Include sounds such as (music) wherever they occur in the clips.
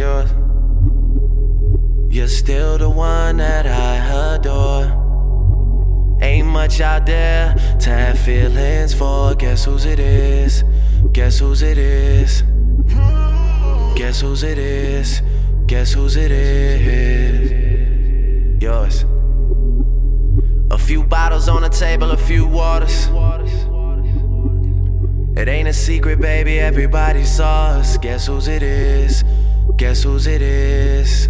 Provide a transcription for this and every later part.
yours. You're still the one that I adore. Ain't much out there to have feelings for. Guess whose it is? Guess whose it is? Guess whose it is? Guess whose it is? Yours. A few bottles on the table, a few waters. It ain't a secret, baby, everybody saw us. Guess whose it is? Guess whose it is?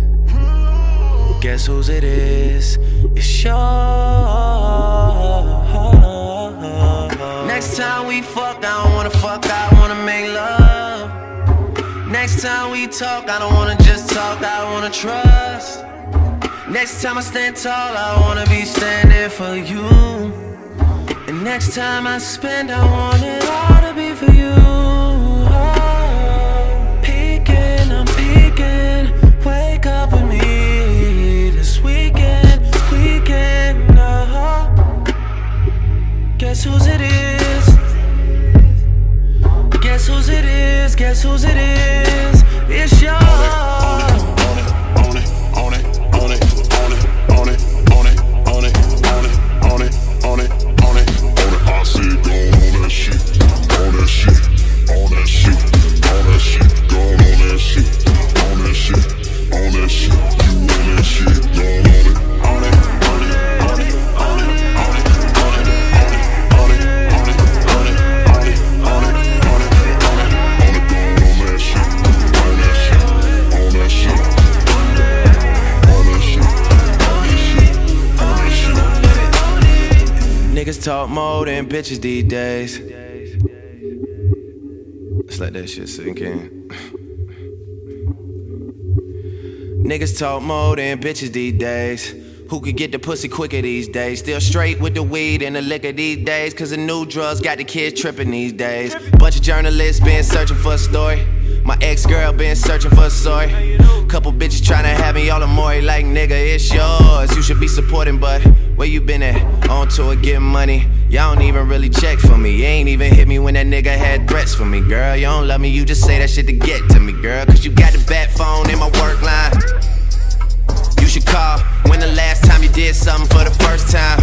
Guess whose it is? It's yours. Next time we fuck, I don't wanna fuck, I wanna make love. Next time we talk, I don't wanna just talk, I wanna trust. Next time I stand tall, I wanna be standing for you. And next time I spend, I want it all Guess whose it is? Guess whose it is? It's yours. Talk more than bitches these days. Let's let that shit sink in. (laughs) Niggas talk more than bitches these days. Who could get the pussy quicker these days? Still straight with the weed and the liquor these days. Cause the new drugs got the kids tripping these days. Bunch of journalists been searching for a story. My ex girl been searching for a story. Couple bitches trying to have me all the more. Like, nigga, it's yours. You should be supporting, but where you been at? On tour getting money. Y'all don't even really check for me. You ain't even hit me when that nigga had threats for me, girl. You don't love me, you just say that shit to get to me, girl. Cause you got the bat phone in my work line. Should call when the last time you did something for the first time.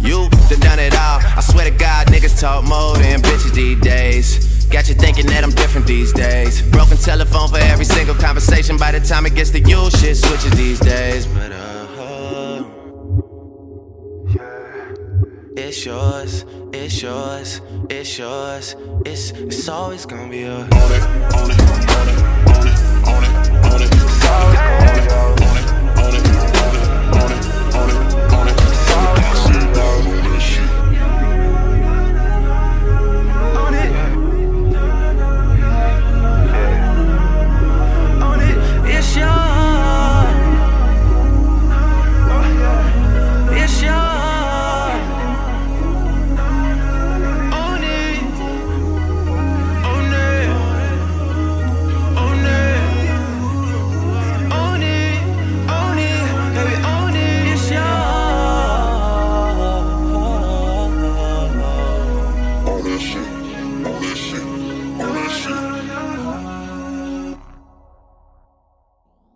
You done done it all. I swear to God, niggas talk more than bitches these days. Got you thinking that I'm different these days. Broken telephone for every single conversation. By the time it gets to you, shit switches these days. But uh, it's yours, it's yours, it's yours. It's it's always gonna be yours. On it, on it, on it,